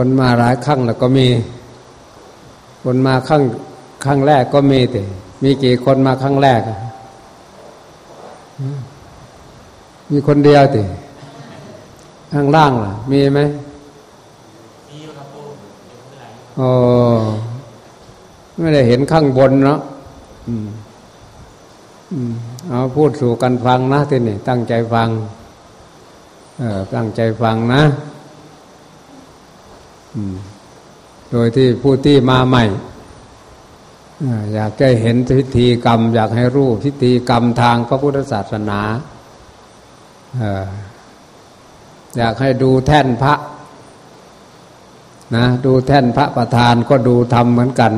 คนมาหลายครั้งแล้วก็มี คนมาครั้งครั้งแรกก็มีแต่มีกี่คนมาครั้งแรก มีคนเดียวติข้างล่างล่ะ มีไหมมีครับโอ้ไม่ได้เห็นข้างบนเนาะอืม อืม เอาพูดสู่กันฟังนะทีนี่ตั้งใจฟัง เออตั้งใจฟังนะ โดยที่ผู้ที่มาใหม่อยากจะเห็นพิธีกรรม อยากให้รู้พิธีกรรมทางพระพุทธศาสนาอยากให้ดูแท่นพระนะดูแท่นพระประธานก็ดูทำเหมือนกัน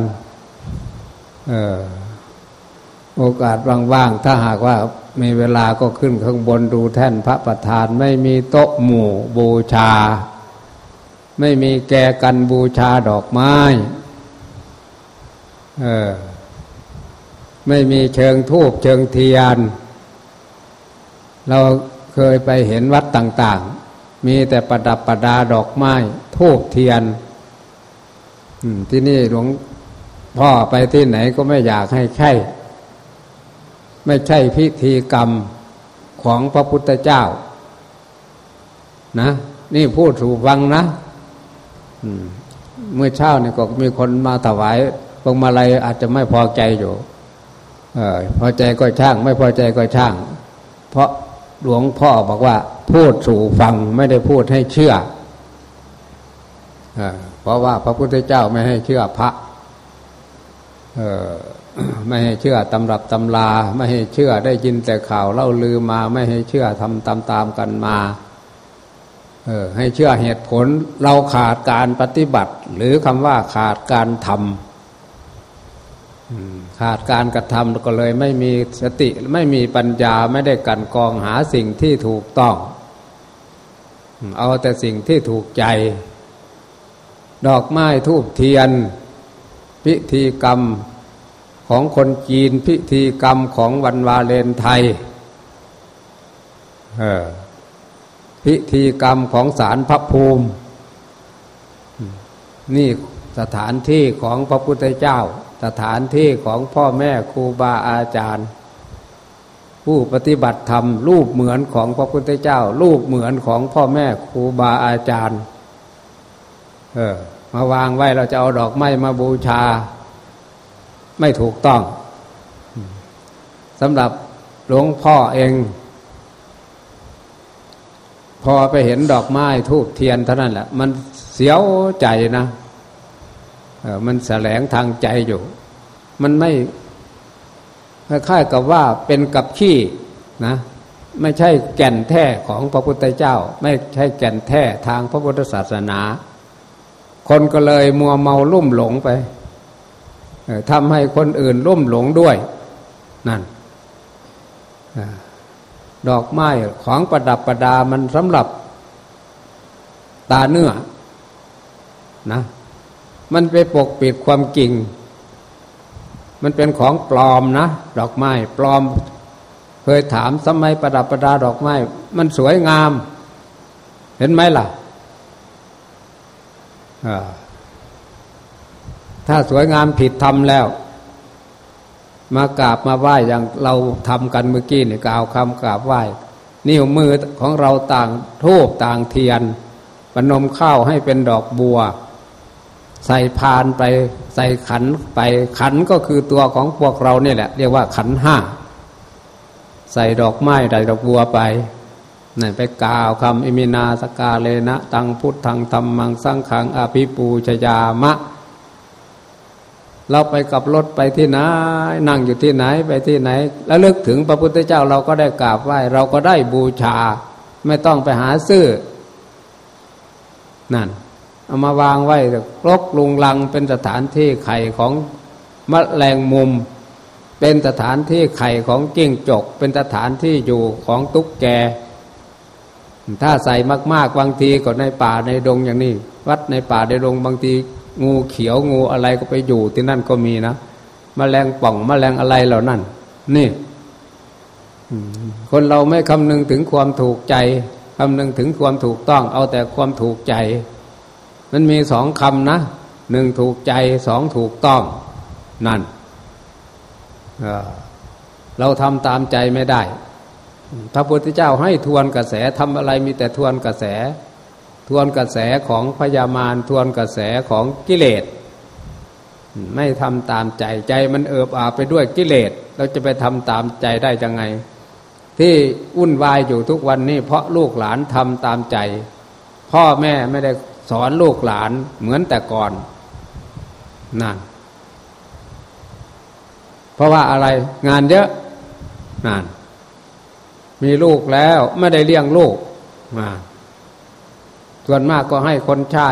โอกาสว่างๆถ้าหากว่ามีเวลาก็ขึ้นข้างบนดูแท่นพระประธานไม่มีโต๊ะหมู่บูชา ไม่มีแกกันบูชาดอกไม้ เออ ไม่มีเชิงทูบเชิงเทียน เราเคยไปเห็นวัดต่าง ๆ มีแต่ประดับประดาดอกไม้ทูบเทียนที่นี่หลวงพ่อไปที่ไหนก็ไม่อยากให้ใช่ ไม่ใช่พิธีกรรมของพระพุทธเจ้า นะ นี่พูดถูกฟังนะ เมื่อเช้าเนี่ยก็มีคนมาถวายพวงมาลัยอาจจะไม่พอใจอยู่ออพอใจก็ช่าง ไม่พอใจก็ช่าง เพราะหลวงพ่อบอกว่า พูดสู่ฟังไม่ได้พูดให้เชื่ออเพราะว่าพระพุทธเจ้าไม่ให้เชื่อพระไม่ให้เชื่อตำรับตำลา ไม่ให้เชื่อได้ยินแต่ข่าวเล่าลือมา ไม่ให้เชื่อทำตามตามกันมา ออให้เชื่อเหตุผลเราขาดการปฏิบัติ หรือคำว่าขาดการทำขาดการกระทำก็เลยไม่มีสติไม่มีปัญญาไม่ได้กันกองหาสิ่งที่ถูกต้อง เอาแต่สิ่งที่ถูกใจ ดอกไม้ทูบเทียน พิธีกรรมของคนจีนพิธีกรรมของวันวาเลนไทย เออ พิธีกรรมของสารพระภูมิ นี่สถานที่ของพระพุทธเจ้า สถานที่ของพ่อแม่ครูบาอาจารย์ ผู้ปฏิบัติธรรมรูปเหมือนของพระพุทธเจ้า รูปเหมือนของพ่อแม่ครูบาอาจารย์ เออ มาวางไว้เราจะเอาดอกไม้มาบูชา ไม่ถูกต้องสำหรับหลวงพ่อเอง พอไปเห็นดอกไม้ทูบเทียนเท่านั้นแหละ มันเสียวใจนะมันแสลงทางใจอยู่ มันไม่คล้ายๆกับว่าเป็นกับขี้นะ ไม่ใช่แก่นแท้ของพระพุทธเจ้า ไม่ใช่แก่นแท้ทางพระพุทธศาสนา คนก็เลยมัวเมาลุ่มหลงไปทำให้คนอื่นร่มหลงด้วย นั่น ดอกไม้ของประดับประดามันสำหรับตาเนื้อนะ มันไปปกปิดความจริง มันเป็นของปลอมนะ ดอกไม้ปลอม เคยถามสมัยประดับประดาดอกไม้ มันสวยงาม เห็นไหมล่ะถ้าสวยงามผิดทำแล้ว มากราบมาไหว้อย่างเราทำกันเมื่อกี้เนี่ยกล่าวคำกราบไหว้ นิ้วมือของเราต่างทูบต่างเทียนปนมข้าวให้เป็นดอกบัว ใส่พานไปใส่ขันไปขันก็คือตัวของพวกเราเนี่ยแหละ เรียกว่าขันห้า ใส่ดอกไม้ใส่ดอกบัวไปนั่นไปกล่าวคำอิมินาสกาเลนะ ตังพุทธังธรรมังสังขังอภิปูชยามะ เราไปกับรถไปที่ไหนนั่งอยู่ที่ไหนไปที่ไหน แล้วลึกถึงพระพุทธเจ้าเราก็ได้กราบไหว้ เราก็ได้บูชา ไม่ต้องไปหาซื้อ นั่น เอามาวางไว้รกลุงลังเป็นสถานที่ไข่ของมะแรงมุม เป็นสถานที่ไข่ของจิ้งจก เป็นสถานที่อยู่ของตุ๊กแก ถ้าใส่มากๆบางทีก็ในป่าในดงอย่างนี้ วัดในป่าในดงบางที งูเขียวงูอะไรก็ไปอยู่ที่นั่นก็มีนะมแมลงป่องมแมลงอะไรเหล่านั้น นี่คนเราไม่คำนึงถึงความถูกใจคำนึงถึงความถูกต้อง เอาแต่ความถูกใจ มันมีสองคำนะหนึ่งถูกใจสองถูกต้อง นั่นเราทำตามใจไม่ได้ พระพุทธเจ้าให้ทวนกระแสทำอะไรมีแต่ทวนกระแส ทวนกระแสของพยามารทวนกระแสของกิเลส ไม่ทำตามใจใจมันเอิบอาไปด้วยกิเลสเราจะไปทำตามใจได้ยังไง ที่วุ่นวายอยู่ทุกวันนี้เพราะลูกหลานทำตามใจ พ่อแม่ไม่ได้สอนลูกหลานเหมือนแต่ก่อนนั่นเพราะว่าอะไรงานเยอะนั่นมีลูกแล้วไม่ได้เลี้ยงลูกมา ส่วนมากก็ให้คนใช้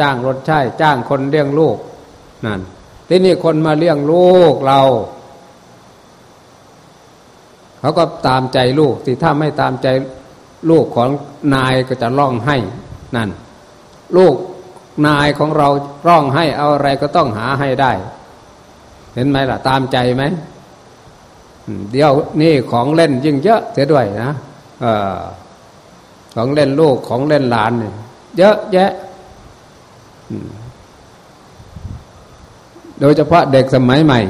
จ้างรถใช้จ้างคนเลี้ยงลูกนั่นที่นี่คนมาเลี้ยงลูกเรา เขาก็ตามใจลูกที่ถ้าไม่ตามใจลูกของนายก็จะร้องให้นั่น ลูกนายของเราร้องให้เอาอะไรก็ต้องหาให้ได้ เห็นไหมล่ะ ตามใจไหมเดี๋ยวนี่ของเล่นยิ่งเยอะเสียด้วยนะอของเล่นลูกของเล่นหลานเนี่ย เยอะแยะ โดยเฉพาะเด็กสมัยใหม่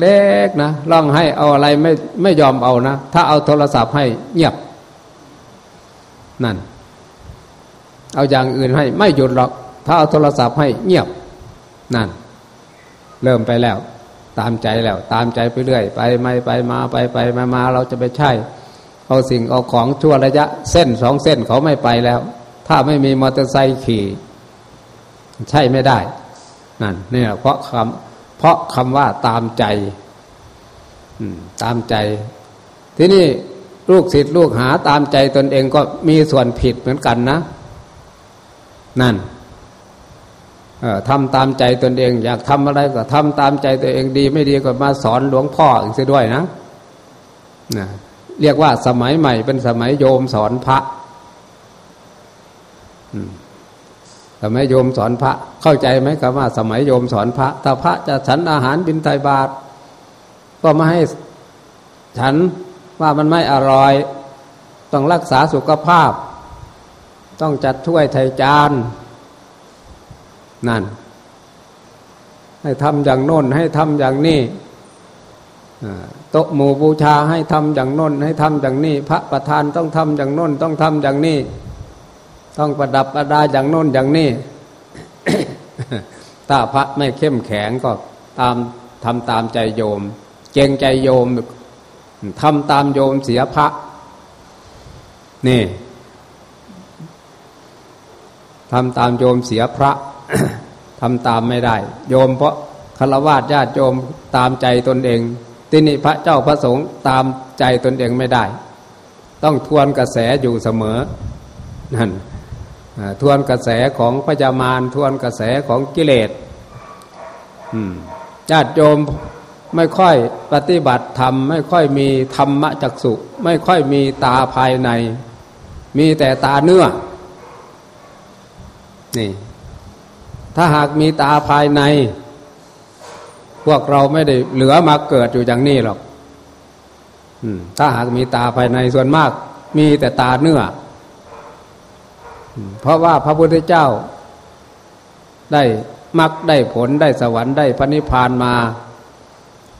เล็กๆนะร้องให้เอาอะไรไม่ไม่ยอมเอานะ ถ้าเอาโทรศัพท์ให้เงียบ นั่น เอาอย่างอื่นให้ไม่หยุดหรอก ถ้าเอาโทรศัพท์ให้เงียบ นั่น เริ่มไปแล้ว ตามใจแล้ว ตามใจไปเรื่อย ไปไม่ไปมาไปไปมามาเราจะไปใช่ เอาสิ่งเอาของชั่วระยะ เส้นสองเส้นเขาไม่ไปแล้ว ถ้าไม่มีมอเตอร์ไซค์ขี่ ใช่ไม่ได้นั่นนี่เพราะคำเพราะคำว่าตามใจตามใจ ที่นี่ลูกศิษย์ลูกหาตามใจตนเองก็มีส่วนผิดเหมือนกันนะ นั่นทำตามใจตนเอง อยากทำอะไรก็ทำตามใจตัวเองดี ไม่ดีก็มาสอนหลวงพ่ออีกเสียด้วยนะนะ เรียกว่าสมัยใหม่เป็นสมัยโยมสอนพระสมัยโยมสอนพระ เข้าใจไหมครับว่า สมัยโยมสอนพระถ้าพระจะฉันอาหารบินไทบาทก็มาให้ฉันว่ามันไม่อร่อย ต้องรักษาสุขภาพ ต้องจัดถ้วยไทยจานนั่น ให้ทำอย่างโน้นให้ทำอย่างนี้ โต๊ะหมู่บูชาให้ทำอย่างน้นให้ทำอย่างนี้ พระประธานต้องทำอย่างน้นต้องทำอย่างนี้ ต้องประดับประดาอย่างน้นอย่างนี้ถ้าพระไม่เข้มแข็งก็ตามทำตามใจโยม เจงใจโยมทำตามโยมเสียพระ นี่ทำตามโยมเสียพระทำตามไม่ได้ โยมเพราะคารวะญาติโยมตามใจตนเอง ที่นี่พระเจ้าพระสงฆ์ตามใจตนเองไม่ได้ ต้องทวนกระแสอยู่เสมอนั่นทวนกระแสของพญามารทวนกระแสของกิเลสญาติโยมไม่ค่อยปฏิบัติธรรม ไม่ค่อยมีธรรมจักสุไม่ค่อยมีตาภายใน มีแต่ตาเนื้อ นี่ ถ้าหากมีตาภายใน พวกเราไม่ได้เหลือมาเกิดอยู่อย่างนี้หรอกถ้าหากมีตาภายในส่วนมาก มีแต่ตาเนื้อเพราะว่าพระพุทธเจ้า ได้มักได้ผลได้สวรรค์ได้พระนิพพานมา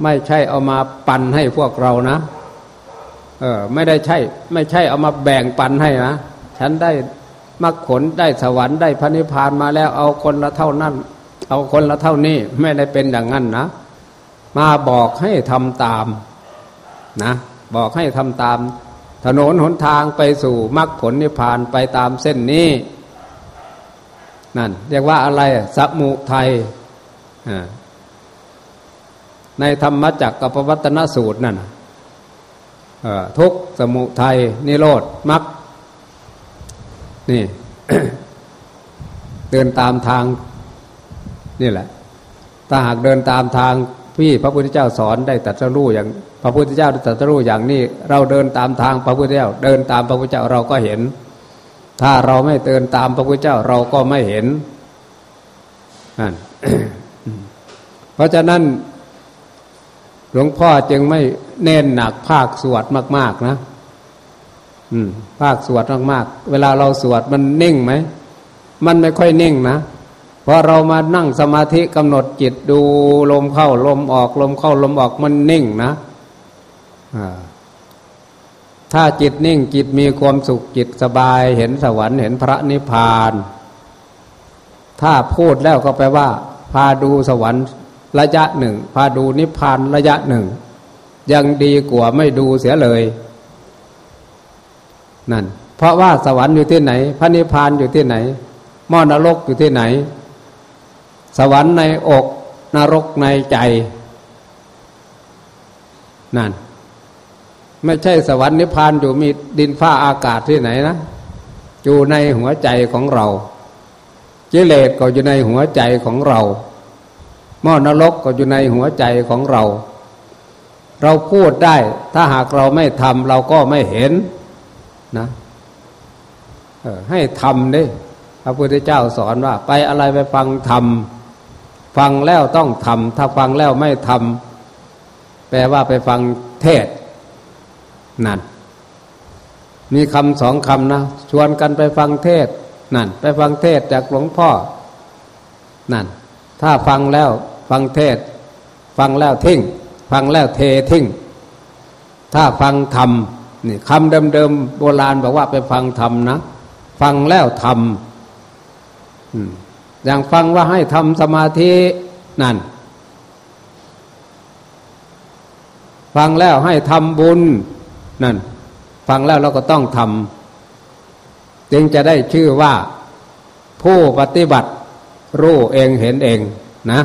ไม่ใช่เอามาปันให้พวกเรานะ เออ ไม่ได้ใช่ ไม่ใช่เอามาแบ่งปันให้นะฉันได้มักผลได้สวรรค์ได้พระนิพพานมาแล้วเอาคนละเท่านั้น เอาคนละเท่านี้ไม่ได้เป็นอย่างนั้นนะ มาบอกให้ทำตามนะบอกให้ทำตาม ถนนหนทางไปสู่มรรคผลนิพพานไปตามเส้นนี้ นั่น เรียกว่าอะไรสมุทัยในธรรมจักรกับวัตนสูตรนั่นทุกสมุทัยนิโรธมรรคนี่ เดินตามทาง นี่แหละ ถ้าหากเดินตามทางพี่พระพุทธเจ้าสอนได้ตัดสู้อย่าง พระพุทธเจ้าได้ตัดสู้อย่างนี้ เราเดินตามทางพระพุทธเจ้า เดินตามพระพุทธเจ้าเราก็เห็น ถ้าเราไม่เดินตามพระพุทธเจ้าเราก็ไม่เห็นนั่นเพราะฉะนั้นหลวงพ่อจึงไม่เน้นหนักภาคสวดมาก ๆ นะ อืม ภาคสวดมากๆ เวลาเราสวดมันนิ่งไหม มันไม่ค่อยนิ่งนะ พอเรามานั่งสมาธิกำหนดจิตดูลมเข้าลมออกลมเข้าลมออกมันนิ่งนะถ้าจิตนิ่งจิตมีความสุขจิตสบายเห็นสวรรค์เห็นพระนิพพาน ถ้าพูดแล้วก็แปลว่า พาดูสวรรค์ระยะหนึ่ง พาดูนิพพานระยะหนึ่ง ยังดีกว่าไม่ดูเสียเลย นั่น เพราะว่าสวรรค์อยู่ที่ไหน พระนิพพานอยู่ที่ไหนมอนรกอยู่ที่ไหน สวรรค์ในอกนรกในใจ นั่น ไม่ใช่สวรรค์นิพพานอยู่มีดินฟ้าอากาศที่ไหนนะอยู่ในหัวใจของเรากิเลสก็อยู่ในหัวใจของเราหม้อนรกก็อยู่ในหัวใจของเรา เราพูดได้ ถ้าหากเราไม่ทำเราก็ไม่เห็นนะให้ทำดิพระพุทธเจ้าสอนว่า ไปอะไรไปฟังธรรม ฟังแล้วต้องทำถ้าฟังแล้วไม่ทำแปลว่าไปฟังเทศนั่น มีคำสองคำนะชวนกันไปฟังเทศนั่น ไปฟังเทศจากหลวงพ่อ นั่น ถ้าฟังแล้วฟังเทศ ฟังแล้วทิ้ง ฟังแล้วเททิ้ง ถ้าฟังธรรมนี่คำเดิมๆโบราณบอกว่าไปฟังธรรมนะ ฟังแล้วทำ อย่างฟังว่าให้ทำสมาธินั่น ฟังแล้วให้ทำบุญนั่น ฟังแล้วเราก็ต้องทำจึงจะได้ชื่อว่า ผู้ปฏิบัติ รู้เองเห็นเองนะ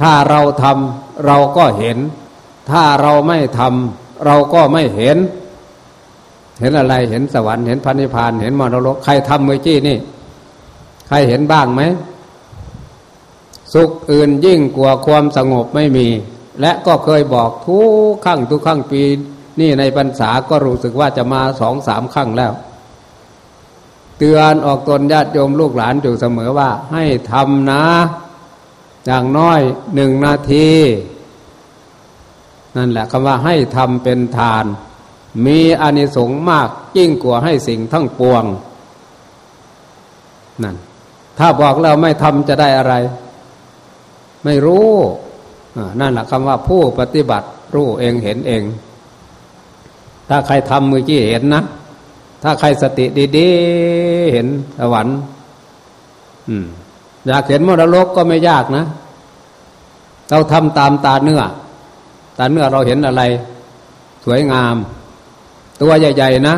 ถ้าเราทำเราก็เห็น ถ้าเราไม่ทำเราก็ไม่เห็น เห็นอะไรเห็นสวรรค์เห็นพันิพานเห็นมรรคใครทำเมื่อกี้นี่ ใครเห็นบ้างไหม สุขอื่นยิ่งกว่าความสงบไม่มี และก็เคยบอกทุกครั้งทุกครั้งปี นี่ในพรรษาก็รู้สึกว่าจะมาสองสามครั้งแล้ว เตือนออกตนญาติโยมลูกหลานอยู่เสมอว่า ให้ทำนะ อย่างน้อยหนึ่งนาที นั่นแหละคำว่าให้ทำเป็นทาน มีอานิสงส์มากยิ่งกว่าให้สิ่งทั้งปวงนั่น ถ้าบอกเราไม่ทำจะได้อะไร ไม่รู้นั่นแหละคำว่าผู้ปฏิบัติรู้เองเห็นเอง ถ้าใครทำมือกี้เห็นนะ ถ้าใครสติดีๆเห็นสวรรค์อยากเห็นมรดกก็ไม่ยากนะ เราทำตามตาเนื้อ ตาเนื้อเราเห็นอะไร สวยงาม ตัวใหญ่ ๆ นะ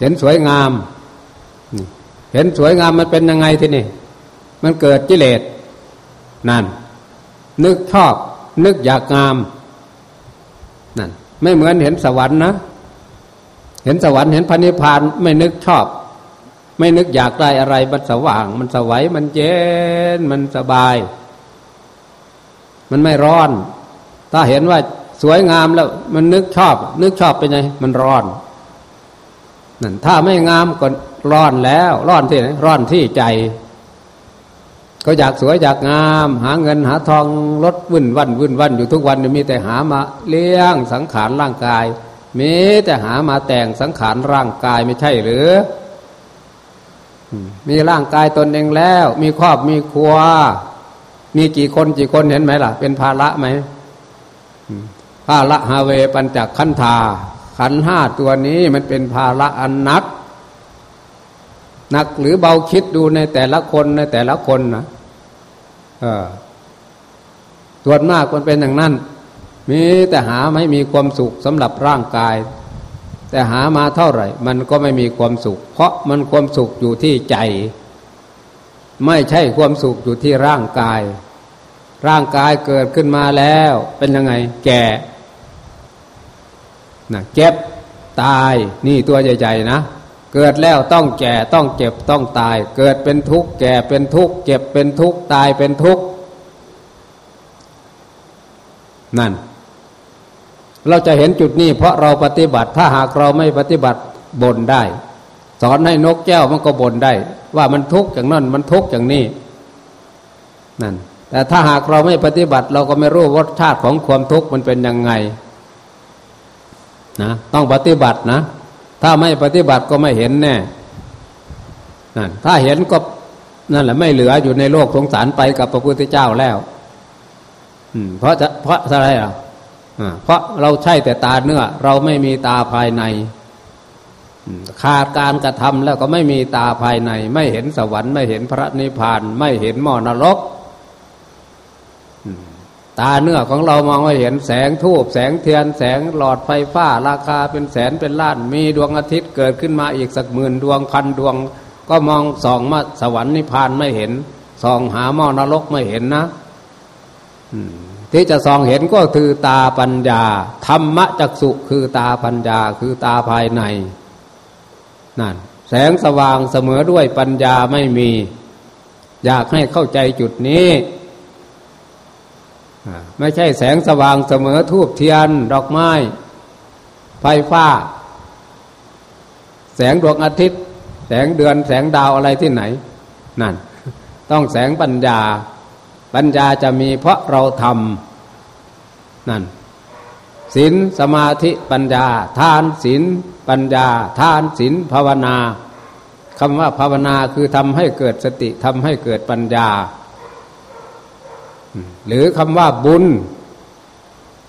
เห็นสวยงาม เห็นสวยงามมันเป็นยังไงทีนี่มันเกิดกิเลสนั่น นึกชอบ นึกอยากงามนั่นไม่เหมือนเห็นสวรรค์นะ เห็นสวรรค์เห็นพระนิพพานไม่นึกชอบ ไม่นึกอยากได้อะไรมันสว่าง มันสวัยมันเย็นมันสบาย มันไม่ร้อน ถ้าเห็นว่าสวยงามแล้ว มันนึกชอบ นึกชอบเป็นไงมันร้อน นั่นถ้าไม่งามก็ร้อนแล้ว ร้อนที่ไหนร้อนที่ใจ ก็อยากสวยอยากงาม หาเงินหาทองลดวุ่นวันวุ่นวันอยู่ทุกวันมีแต่หามาเลี้ยงสังขารร่างกายมีแต่หามาแต่งสังขารร่างกายไม่ใช่หรือ มีร่างกายตนเองแล้ว มีครอบมีครัว มีกี่คนกี่คนเห็นไหมล่ะ เป็นภาระไหมภาระฮาเวปัญจขันธา ขันห้าตัวนี้มันเป็นภาระอันนักหนักหรือเบาคิดดูในแต่ละคนในแต่ละคนนะเออส่วนมากมันเป็นอย่างนั้น มีแต่หาไม่มีความสุขสำหรับร่างกาย แต่หามาเท่าไหร่ มันก็ไม่มีความสุข เพราะมันความสุขอยู่ที่ใจ ไม่ใช่ความสุขอยู่ที่ร่างกาย ร่างกายเกิดขึ้นมาแล้ว เป็นยังไง แก่ นะเจ็บตายนี่ตัวใหญ่ๆนะ เกิดแล้วต้องแก่ต้องเจ็บต้องตาย เกิดเป็นทุกข์แก่เป็นทุกข์เจ็บเป็นทุกข์ตายเป็นทุกข์นั่น เราจะเห็นจุดนี้เพราะเราปฏิบัติถ้าหากเราไม่ปฏิบัติบ่นได้ สอนให้นกแก้วมันก็บ่นได้ ว่ามันทุกข์อย่างนั้นมันทุกข์อย่างนี้นั่นแต่ถ้าหากเราไม่ปฏิบัติ เราก็ไม่รู้รสชาติของความทุกข์มันเป็นยังไง นะต้องปฏิบัตินะ ถ้าไม่ปฏิบัติก็ไม่เห็นแน่นั่นถ้าเห็นก็นั่นแหละไม่เหลืออยู่ในโลกสงสารไปกับพระพุทธเจ้าแล้วเพราะจะเพราะอะไรอะเพราะเราใช่แต่ตาเนื้อ เราไม่มีตาภายในขาดการกระทำแล้วก็ไม่มีตาภายใน ไม่เห็นสวรรค์ไม่เห็นพระนิพพาน ไม่เห็นหมอนรก ตาเนื้อของเรามองไม่เห็นแสงทูบแสงเทียน แสงหลอดไฟฟ้า ราคาเป็นแสนเป็นล้าน มีดวงอาทิตย์เกิดขึ้นมาอีกสักหมื่นดวงพันดวง ก็มองส่องมาสวรรค์นิพพานไม่เห็นส่องหาหม้อนรกไม่เห็นนะที่จะส่องเห็นก็คือตาปัญญา ธรรมจักสุคือตาปัญญาคือตาภายในนั่นแสงสว่างเสมอด้วยปัญญาไม่มี อยากให้เข้าใจจุดนี้ ไม่ใช่แสงสว่างเสมอทูบเทียน ดอกไม้ ไฟฟ้า แสงดวงอาทิตย์ แสงเดือนแสงดาวอะไรที่ไหน นั่น ต้องแสงปัญญา ปัญญาจะมีเพราะเราทำนั่นศีลสมาธิปัญญา ทานศีลปัญญา ทานศีลภาวนาคำว่าภาวนาคือทำให้เกิดสติทำให้เกิดปัญญา หรือคำว่าบุญ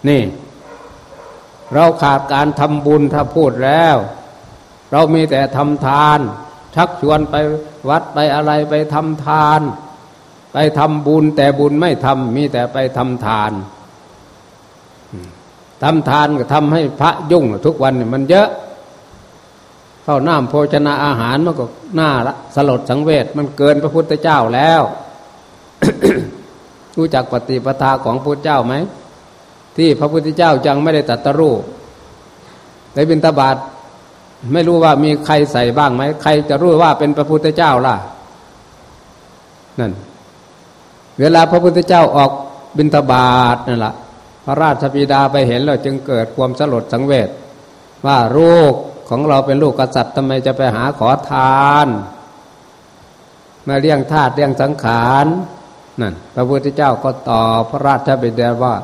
นี่ เราขาดการทำบุญถ้าพูดแล้ว เรามีแต่ทำทาน ชักชวนไปวัดไปอะไรไปทำทาน ไปทำบุญแต่บุญไม่ทำมีแต่ไปทำทานทำทานก็ทำให้พระยุ่งทุกวันมันเยอะเข้าน้ำโภชนาอาหารมันก็น่าละสลดสังเวชมันเกินพระพุทธเจ้าแล้ว รู้จักปฏิปทาของพระเจ้าไหม ที่พระพุทธเจ้าจังไม่ได้ตัดตรู้ในบิณฑบาตไม่รู้ว่ามีใครใส่บ้างไหมใครจะรู้ว่าเป็นพระพุทธเจ้าล่ะ นั่น เวลาพระพุทธเจ้าออกบิณฑบาตนั่นแหละพระราชบิดาไปเห็นแล้วจึงเกิดความสลดสังเวชว่าลูกของเราเป็นลูกกษัตริย์ทำไมจะไปหาขอทาน มาเลี้ยงทาสเลี้ยงสังขาร นั่นพระพุทธเจ้าก็ตอบพระราชบิดาว่า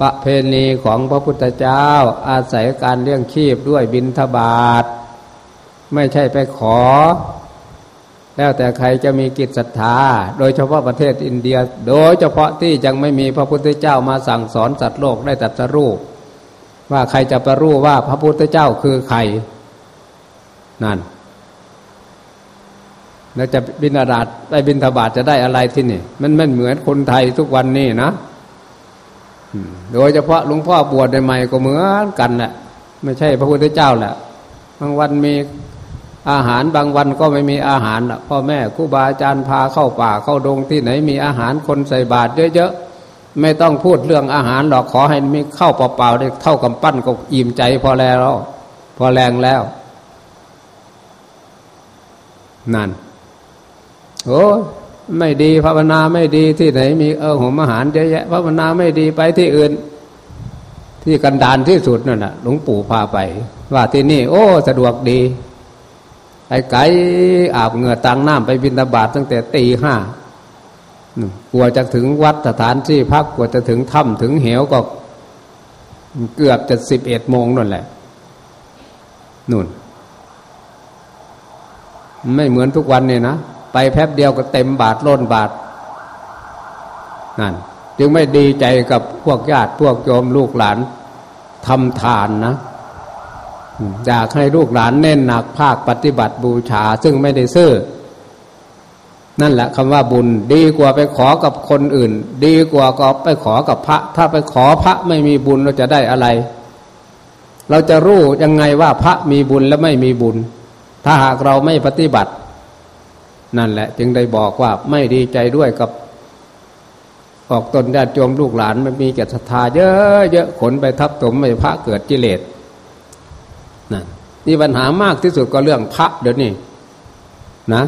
ประเพณีของพระพุทธเจ้าอาศัยการเลี้ยงชีพด้วยบินทบาท ไม่ใช่ไปขอ แล้วแต่ใครจะมีกิจศรัทธา โดยเฉพาะประเทศอินเดีย โดยเฉพาะที่ยังไม่มีพระพุทธเจ้ามาสั่งสอนสัตว์โลกได้ตัดสรู้ว่าใครจะไปรู้ว่าพระพุทธเจ้าคือใครนั่น แล้วจะบินาดาได้บินทบาทจะได้อะไรที่นี่ มันไม่เหมือนคนไทยทุกวันนี้นะโดยเฉพาะหลวงพ่อบวชใหม่ก็เหมือนกันแหละไม่ใช่พระพุทธเจ้าแหละบางวันมีอาหารบางวันก็ไม่มีอาหารพ่อแม่ครูบาอาจารย์พาเข้าป่าเข้าดงที่ไหน มีอาหารคนใส่บาตรเยอะๆไม่ต้องพูดเรื่องอาหารหรอกขอให้มีข้าวเปล่าๆได้เท่ากับปั้นก็อิ่มใจพอแล้ว พอแรงแล้ว นั่น โอ้ไม่ดีภาวนาไม่ดีที่ไหน มีเออหมอาหารเยอะแยะภาวนาไม่ดีไปที่อื่น ที่กันดานที่สุดนั่นแหะหลวงปู่พาไป ว่าที่นี่ โอ้ สะดวกดีไอ้ไก่อาบเหงื่อตังน้ำไปบินตาบาทตั้งแต่ตีห้ากลัวจะถึงวัดสถานที่พักกลัวจะถึงถ้ำถึงเหวก็ เกือบจะสิบเอ็ดโมงนั่นแหละนู่น ไม่เหมือนทุกวันเนี่ยนะ ไปแป๊บเดียวก็เต็มบาทล้นบาทนั่นจึงไม่ดีใจกับพวกญาติพวกโยมลูกหลานทำทานนะอยากให้ลูกหลานเน้นหนักภาคปฏิบัติบูชา ซึ่งไม่ได้ซื้อ นั่นแหละคำว่าบุญ ดีกว่าไปขอกับคนอื่น ดีกว่าก็ไปขอกับพระ ถ้าไปขอพระไม่มีบุญเราจะได้อะไร เราจะรู้ยังไงว่าพระมีบุญและไม่มีบุญ ถ้าหากเราไม่ปฏิบัติ นั่นแหละ จึงได้บอกว่าไม่ดีใจด้วยกับออกตนญาติโยมลูกหลานมันมีแก่ศรัทธาเยอะเยอะขนไปทับถมไปพระเกิดกิเลสนั่นนี่ปัญหามากที่สุดก็เรื่องพระเดี๋ยวนี้นะ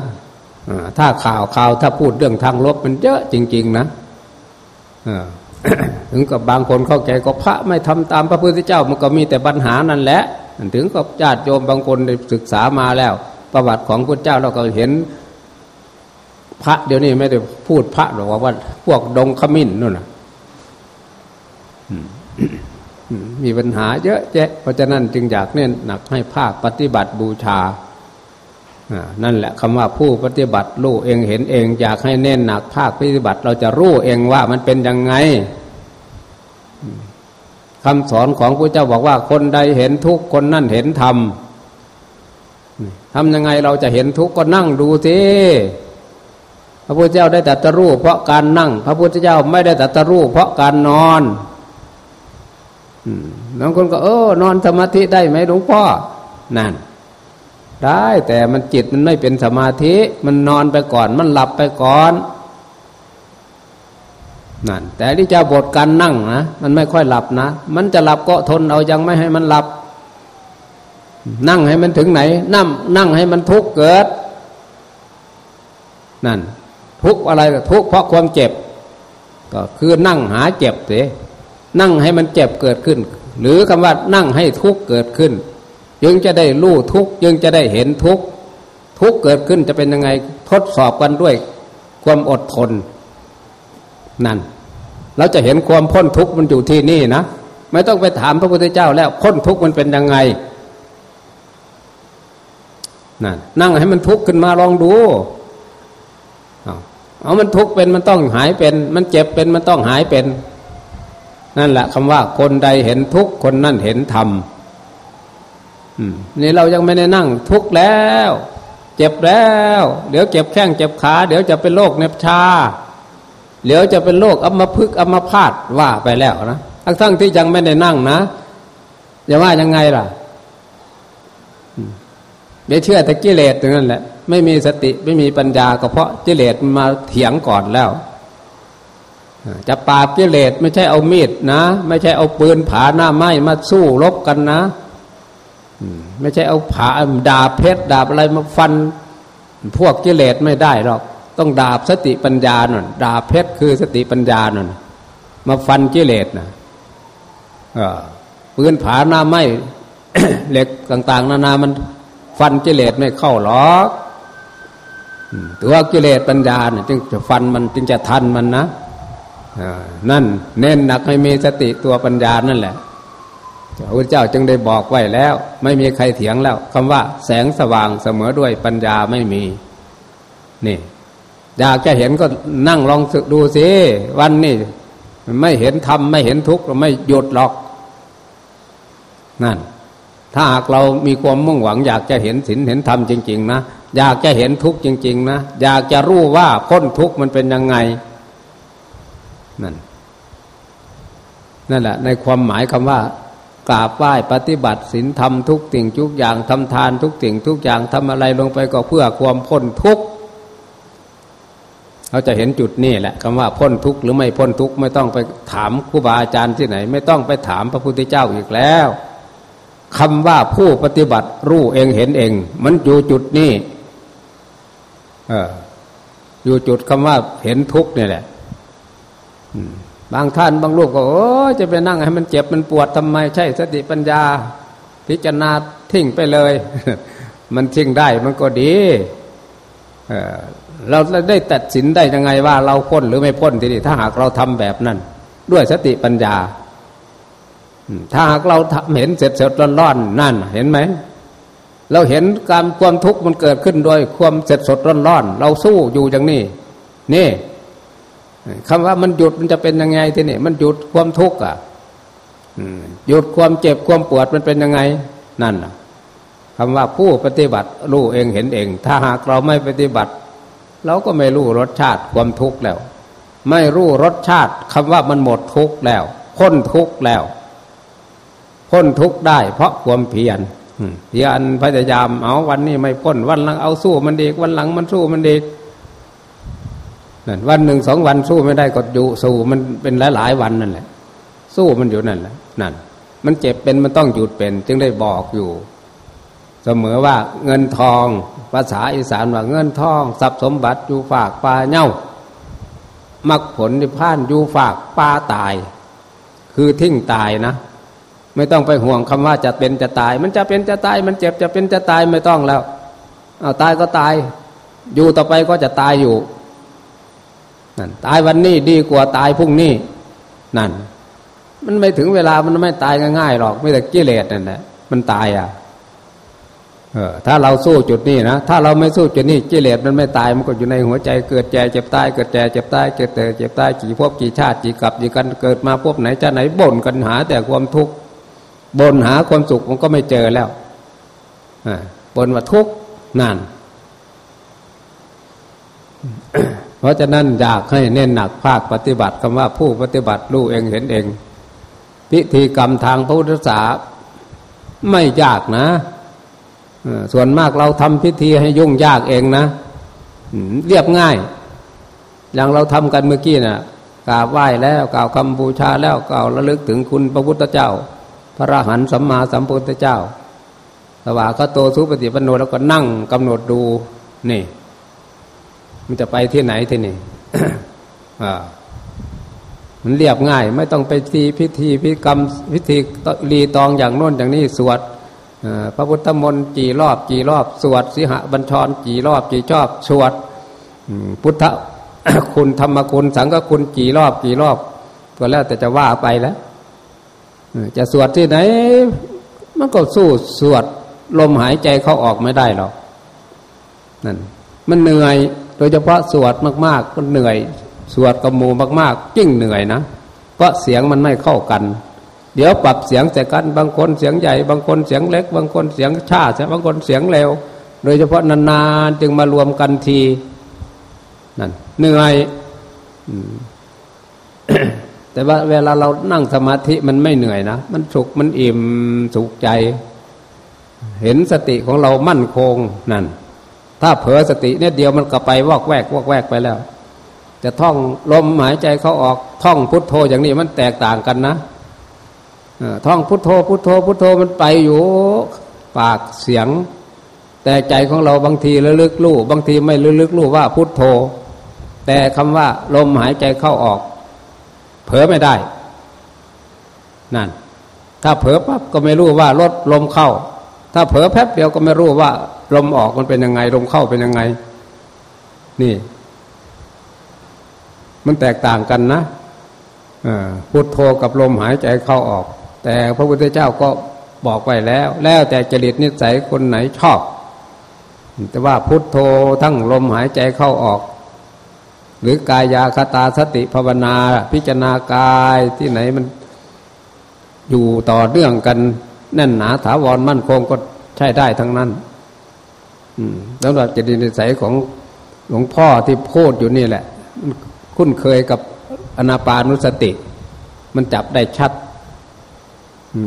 ถ้าข่าวข่าวถ้าพูดเรื่องทางลบมันเยอะจริง ๆ นะถึงกับบางคนเข้าใจก็พระไม่ทำตามพระพุทธเจ้ามันก็มีแต่ปัญหานั่นแหละ ถึงกับญาติโยมบางคนได้ศึกษามาแล้ว ประวัติของพระเจ้าเราก็เห็น พระเดี๋ยวนี้ไม่ได้พูดพระหรอกว่า พวกดงขมิ้นนู่นนะมีปัญหาเยอะแยะ เพราะฉะนั้นจึงอยากเน้นหนักให้ภาคปฏิบัติบูชานั่นแหละคำว่าผู้ปฏิบัติรู้เองเห็นเอง อยากให้เน้นหนักภาคปฏิบัติ เราจะรู้เองว่ามันเป็นยังไงคำสอนของพระเจ้าบอกว่าคนใดเห็นทุกคนนั่นเห็นธรรมทำยังไงเราจะเห็นทุกก็นั่งดูสิ พระพุทธเจ้าได้ตรัสรู้เพราะการนั่ง พระพุทธเจ้าไม่ได้ตรัสรู้เพราะการนอนบางคนก็ เออนอนสมาธิได้ไหมหลวงพ่อ นั่น ได้แต่มันจิตมันไม่เป็นสมาธิ มันนอนไปก่อน มันหลับไปก่อน นั่น แต่ที่จะบทการนั่งนะมันไม่ค่อยหลับนะ มันจะหลับก็ทนเอายังไม่ให้มันหลับ นั่งให้มันถึงไหน นั่งนั่งให้มันทุกข์เกิด นั่น ทุกอะไรทุกเพราะความเจ็บ ก็คือนั่งหาเจ็บสินั่งให้มันเจ็บเกิดขึ้น หรือคำว่านั่งให้ทุกเกิดขึ้นยังจะได้รู้ทุกยังจะได้เห็นทุกทุกเกิดขึ้นจะเป็นยังไงทดสอบกันด้วยความอดทนนั่นเราจะเห็นความพ้นทุกข์มันอยู่ที่นี่นะไม่ต้องไปถามพระพุทธเจ้าแล้วพ้นทุกข์มันเป็นยังไงนั่นนั่งให้มันทุกข์ขึ้นมาลองดู เอาเอมันทุกข์เป็นมันต้องหายเป็น มันเจ็บเป็นมันต้องหายเป็น นั่นแหละคำว่าคนใดเห็นทุกคนนั่นเห็นธรรมนี่เรายังไม่ได้นั่งทุกแล้ว เจ็บแล้ว เดี๋ยวเจ็บแข้งเจ็บขา เดี๋ยวจะเป็นโรคเน็บชา เดี๋ยวจะเป็นโรคอัมพฤกษ์อัมพาตว่าไปแล้วนะทั้งทั้งที่ยังไม่ได้นั่งนะจะว่ายังไงล่ะ ไม่เชื่อแต่กิเลสตรงนั้นแหละ ไม่มีสติไม่มีปัญญาก็เพราะกิเลสมาเถียงก่อนแล้วจะปราบกิเลสไม่ใช่เอามีดนะ ไม่ใช่เอาปืนผาหน้าไม้มาสู้รบกันนะไม่ใช่เอาผาดาบเพชรดาบอะไรมาฟัน พวกกิเลสไม่ได้หรอก ต้องดาบสติปัญญาหน่อยดาบเพชรคือสติปัญญาหน่อยมาฟันกิเลสนะปืนผาหน้าไม้เหล็กต่าง ๆ นานามัน ฟันกิเลสไม่เข้าหรอกตัวกิเลสปัญญาเนี่ยจึงจะฟันมันจึงจะทันมันนะนั่นเน้นหนักให้มีสติตัวปัญญานั่นแหละพระพุทธเจ้าจึงได้บอกไว้แล้ว ไม่มีใครเถียงแล้วคำว่าแสงสว่างเสมอด้วยปัญญาไม่มีนี่อยากจะเห็นก็นั่งลองสึกดูสิวันนี้ไม่เห็นธรรมไม่เห็นทุกข์เราไม่หยุดหรอก นั่น ถ้าหากเรามีความมุ่งหวัง อยากจะเห็นศีลเห็นธรรมจริง ๆ นะ อยากจะเห็นทุกข์จริง ๆ นะ อยากจะรู้ว่าพ้นทุกข์มันเป็นยังไง นั่นนั่นแหละในความหมายคำว่ากราบไหว้ปฏิบัติศีลทำทุกสิ่งทุกอย่างทำทานทุกสิ่งทุกอย่างทำอะไรลงไปก็เพื่อความพ้นทุกข์เราจะเห็นจุดนี้แหละคำว่าพ้นทุกข์หรือไม่พ้นทุกข์ไม่ต้องไปถามครูบาอาจารย์ที่ไหน ไม่ต้องไปถามพระพุทธเจ้าอีกแล้ว คำว่าผู้ปฏิบัติรู้เองเห็นเอง มันอยู่จุดนี้อยู่จุดคำว่าเห็นทุกข์นี่แหละบางท่านบางลูกก็โอ้จะไปนั่งให้มันเจ็บมันปวดทำไมใช่สติปัญญา พิจารณาทิ้งไปเลย มันทิ้งได้มันก็ดีเราได้ตัดสินได้ยังไงว่าเราพ้นหรือไม่พ้นทีนี้ถ้าหากเราทำแบบนั้น ด้วยสติปัญญา ถ้าหากเราเห็นเสร็จเสร็จร้อนๆนั่น เห็นไหม เราเห็นการความทุกข์มันเกิดขึ้นโดยความเสร็จสดร้อนๆเราสู้อยู่อย่างนี้ นี่คำว่ามันหยุดมันจะเป็นยังไงทีนี่มันหยุดความทุกข์อะหยุดความเจ็บความปวดมันเป็นยังไง นั่นคำว่าผู้ปฏิบัติรู้เองเห็นเอง ถ้าหากเราไม่ปฏิบัติ เราก็ไม่รู้รสชาติความทุกข์แล้ว ไม่รู้รสชาติคำว่ามันหมดทุกข์แล้วพ้นทุกข์แล้ว พ้นทุกข์ได้ เพราะความเพียรเพียรพยายามเอาวันนี้ไม่พ้นวันหลังเอาสู้มันเดีวันหลังมันสู้มันเดีนั่นวันหนึ่งสองวันสู้ไม่ได้ก็อยู่สู้มันเป็นหลายหลายวันนั่นแหละ สู้มันอยู่นั่นแหละนั่น มันเจ็บเป็นมันต้องหยุดเป็น จึงได้บอกอยู่ เสมอว่าเงินทอง ภาษาอีสานว่าเงินทองทรัพย์สมบัติอยู่ฝากปลาเน่ามักผลที่พ่านอยู่ฝากปลาตาย คือทิ้งตายนะ ไม่ต้องไปห่วงคำว่าจะเป็นจะตาย มันจะเป็นจะตาย มันเจ็บจะเป็นจะตายไม่ต้องแล้วเอาตายก็ตาย อยู่ต่อไปก็จะตายอยู่นั่นตายวันนี้ดีกว่าตายพรุ่งนี้นั่น มันไม่ถึงเวลามันไม่ตายง่ายๆหรอก ไม่แต่กิเลสนั่นแหละมันตายอะเออถ้าเราสู้จุดนี้นะถ้าเราไม่สู้จุดนี้กิเลสมันไม่ตายมันก็อยู่ในหัวใจเกิดแก่เจ็บตายเกิดแก่เจ็บตายเกิดเตเจ็บตายกี่พบกี่ชาติกี่กับกี่กันเกิดมาพบไหนจะไหนบ่นกันหาแต่ความทุกข์ บนหาความสุขมันก็ไม่เจอแล้วบนว่าทุกข์นั่นเพราะฉะนั้นอยากให้เน้นหนักภาคปฏิบัติคำว่าผู้ปฏิบัติรู้เองเห็นเอง พิธีกรรมทางพระพุทธศาสนาไม่ยากนะส่วนมากเราทำพิธีให้ยุ่งยากเองนะเรียบง่าย อย่างเราทำกันเมื่อกี้นะ่ะกราบไหว้แล้วกล่าวคำบูชาแล้วกล่าวระลึกถึงคุณพระพุทธเจ้า พระรหันสัมมาสัมพุทธเจ้าสวากาโตสุปฏิปันโนแล้วก็นั่งกำหนดดูนี่ มันจะไปที่ไหนที่นี่มันเรียบง่าย ไม่ต้องไปทีพิธีพิกรรมพิธีรีตองอย่างโน้นอย่างนี้สวดพระพุทธมนต์กี่รอบกี่รอบ สวดสิหบัญชรกี่รอบกี่ชอบสวดพุทธคุณธรรมคุณสังฆคุณกี่รอบกี่รอบ ก็แล้วแต่จะว่าไปแล้ว จะสวดที่ไหน มันก็สู้สวดลมหายใจเข้าออกไม่ได้หรอกนั่นมันเหนื่อย โดยเฉพาะสวดมากๆมันเหนื่อย สวดกับมูมากๆจิ้งเหนื่อยนะเพราะเสียงมันไม่เข้ากัน เดี๋ยวปรับเสียงแต่กันบางคนเสียงใหญ่ บางคนเสียงเล็ก บางคนเสียงชาบางคนเสียงเร็ว โดยเฉพาะนานๆจึงมารวมกันทีนั่นเหนื่อย แต่ว่าเวลาเรานั่งสมาธิมันไม่เหนื่อยนะ มันสุขมันอิ่มสุขใจ เห็นสติของเรามั่นคงนั่น ถ้าเผลอสติเนี่ยเดียวมันก็ไปวอกแวกวอกแวกไปแล้ว จะท่องลมหายใจเขาออกท่องพุทโธอย่างนี้มันแตกต่างกันนะท่องพุทโธพุทโธพุทโธมันไปอยู่ ปากเสียง แต่ใจของเราบางทีระลึกลู่บางทีไม่ระลึกลู่ว่าพุทโธ แต่คำว่าลมหายใจเข้าออก เผลอไม่ได้ นั่น ถ้าเผลอปั๊บก็ไม่รู้ว่าลดลมเข้า ถ้าเผลอแป๊บเดียวก็ไม่รู้ว่า ลมออกมันเป็นยังไง ลมเข้าเป็นยังไง นี่ มันแตกต่างกันนะพุทโธกับลมหายใจเข้าออก แต่พระพุทธเจ้าก็บอกไว้แล้ว แล้วแต่จริตนิสัยคนไหนชอบ แต่ว่าพุทโธทั้งลมหายใจเข้าออก หรือกายาคตาสติภาวนา พิจารณากายที่ไหนมันอยู่ต่อเนื่องกันแน่นหนาถาวรมั่นคงก็ใช้ได้ทั้งนั้นแล้วเราจริตนิสัยของหลวงพ่อที่พูดอยู่นี่แหละคุ้นเคยกับอนาปานุสติ มันจับได้ชัด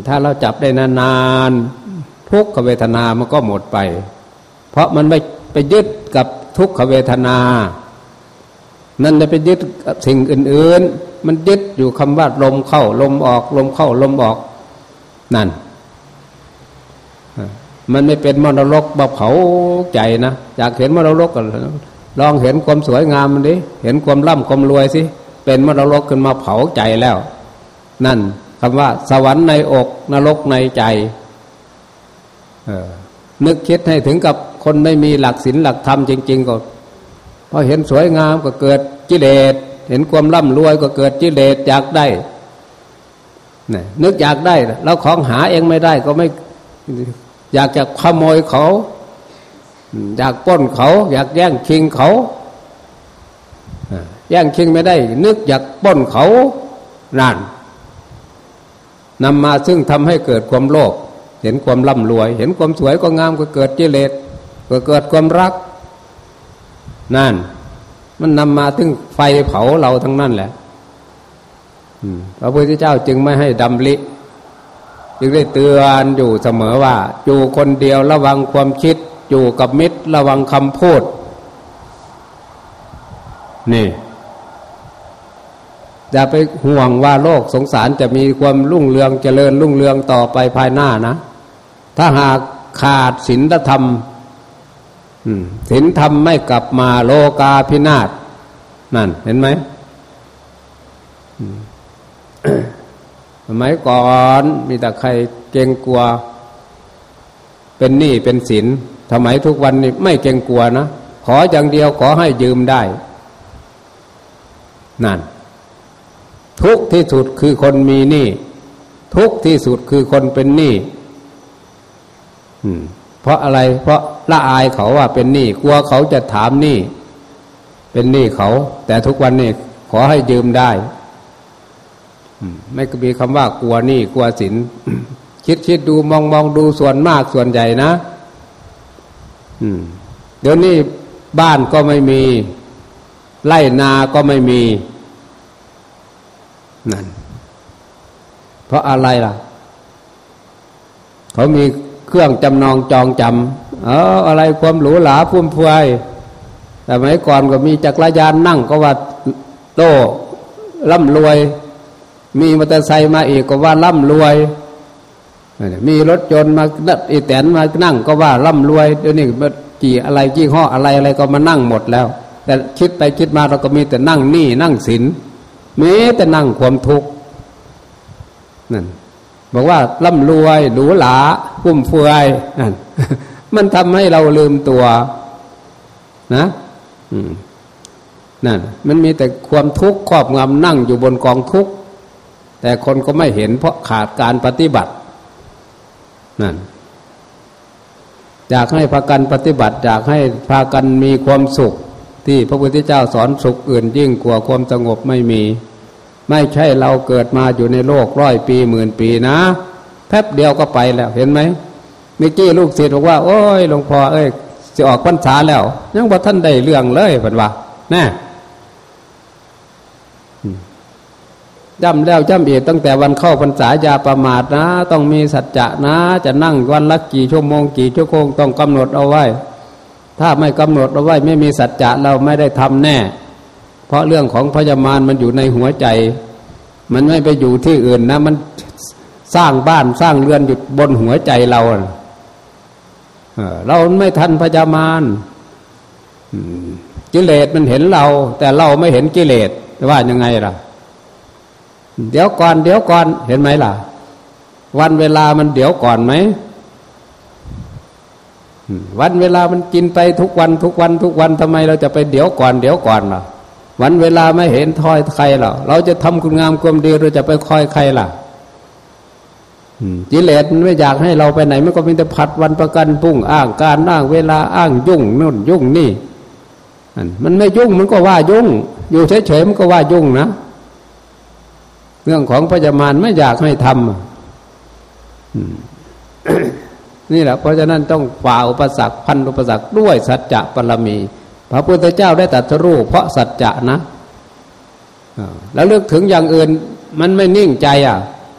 ถ้าเราจับได้นานๆทุกขเวทนามันก็หมดไป เพราะมันไม่ไปยึดกับทุกขเวทนา นั่นเลยไปยึดสิ่งอื่น ๆ มันยึดอยู่คำว่าลมเข้า ลมออก ลมเข้า ลมออก นั่น มันไม่เป็นมรรกบาเผาใจนะอยากเห็นมรรกก็ลองเห็นความสวยงามมันดิเห็นความร่ำความรวยสิเป็นมรรกขึ้นมาเผาใจแล้ว นั่นคำว่า สวรรค์ในอก นรกในใจนึกคิดให้ถึงกับคนไม่มีหลักศีลหลักธรรมจริง ๆ ก็ พอเห็นสวยงามก็เกิดจิเลสเห็นความร่ำรวยก็เกิดจิเลสอยากได้นึกอยากได้แล้วของหาเองไม่ได้ก็ไม่ อยากจะขโมยเขา อยากป้นเขา อยากแย่งชิงเขาแย่งชิงไม่ได้ นึกอยากป้นเขานั่นนำมาซึ่งทำให้เกิดความโลภเห็นความร่ำรวย เห็นความสวยก็งามก็เกิดกิเลสก็เกิดความรัก นั่น มันนำมาถึงไฟเผาเราทั้งนั้นแหละพระพุทธเจ้าจึงไม่ให้ดำลิจึงได้เตือนอยู่เสมอว่า อยู่คนเดียวระวังความคิด อยู่กับมิตรระวังคำพูด นี่ อย่าไปห่วงว่าโลกสงสารจะมีความรุ่งเรืองเจริญรุ่งเรืองต่อไปภายหน้านะ ถ้าหากขาดศีลธรรม ศีลธรรมไม่กลับมาโลกาพินาศนั่น เห็นไหมสมัยก่อนมีแต่ใครเกรงกลัว เป็นหนี้เป็นศีลทำไมทุกวันนี้ไม่เกรงกลัวนะ ขออย่างเดียวขอให้ยืมได้ นั่น ทุกที่สุดคือคนมีหนี้ทุกที่สุดคือคนเป็นหนี้เพราะอะไร เพราะ ละอายเขาว่าเป็นหนี้กลัวเขาจะถามหนี้เป็นหนี้เขา แต่ทุกวันนี้ขอให้ยืมได้ไม่มีคำว่ากลัวหนี้กลัวสินคิดคิดดูมองมองดูส่วนมากส่วนใหญ่นะเดี๋ยวนี้บ้านก็ไม่มีไล่นาก็ไม่มีนั่นเพราะอะไรล่ะ เขามีเครื่องจำนองจองจำ เอออะไรความหรูหราพุ่มพวยแต่เมื่อก่อนก็มีจักรยานนั่งก็ว่าโตร่ำรวย มีมอเตอร์ไซค์มาอีกก็ว่าร่ำรวย มีรถยนต์มาดัดอีแตนมานั่งก็ว่าร่ำรวยเดี๋ยวนี้กี่อะไรกี่ห้ออะไรอะไรก็มานั่งหมดแล้ว แต่คิดไปคิดมาเราก็มีแต่นั่งหนี้นั่งสินมีแต่นั่งความทุกข์นั่นบอกว่าร่ำรวยหรูหราพุ่มเฟือยนั่น มันทำให้เราลืมตัว นะนั่น มันมีแต่ความทุกข์ครอบงำนั่งอยู่บนกองทุกข์แต่คนก็ไม่เห็นเพราะขาดการปฏิบัติ นั่นอยากให้พากันปฏิบัติ อยากให้พากันมีความสุข ที่พระพุทธเจ้าสอนสุขอื่นยิ่งกว่าความสงบไม่มี ไม่ใช่เราเกิดมาอยู่ในโลกร้อยปีหมื่นปีนะ แป๊บเดียวก็ไปแล้วเห็นไหม เมื่อกี้ลูกศิษย์บอกว่า โอ้ยหลวงพ่อเอ้ยจะออกพรรษาแล้ว ยังบ่ท่านได้เรื่องเลยเพิ่นว่าแน่ย่ำแล้วย่ำอีกตั้งแต่วันเข้าพรรษาอย่าประมาทนะ ต้องมีสัจจะนะ จะนั่งวันละกี่ชั่วโมงกี่ชั่วโมงต้องกำหนดเอาไว้ ถ้าไม่กำหนดเอาไว้ ไม่มีสัจจะเราไม่ได้ทำแน่ เพราะเรื่องของพยามารมันอยู่ในหัวใจ มันไม่ไปอยู่ที่อื่นนะ มันสร้างบ้านสร้างเรือนอยู่บนหัวใจเรา เราไม่ทันพยามารกิเลสมันเห็นเรา แต่เราไม่เห็นกิเลสว่ายังไงล่ะ เดี๋ยวก่อน เดี๋ยวก่อนเห็นไหมล่ะ วันเวลามันเดี๋ยวก่อนไหมวันเวลามันกินไปทุกวัน ทุกวัน ทุกวันทำไมเราจะไปเดี๋ยวก่อน เดี๋ยวก่อนล่ะ วันเวลาไม่เห็นทอยใครหรอเราจะทำคุณงามความดีเราจะไปคอยใครล่ะ จิเลสมันไม่อยากให้เราไปไหนมันก็มีแต่ผัดวันประกันพุ่งอ้างการอ้างเวลาอ้างยุ่งนู่นยุ่งนี่มันไม่ยุ่งมันก็ว่ายุ่ง อยู่เฉยๆมันก็ว่ายุ่งนะเรื่องของพญามารไม่อยากให้ทำนี่แหละ เพราะฉะนั้นต้องฝ่าอุปสรรคพันอุปสรรคด้วยสัจจะปรมี พระพุทธเจ้าได้ตรัสรู้เพราะสัจจะนะแล้วเลือกถึงอย่างอื่น มันไม่นิ่งใจอะ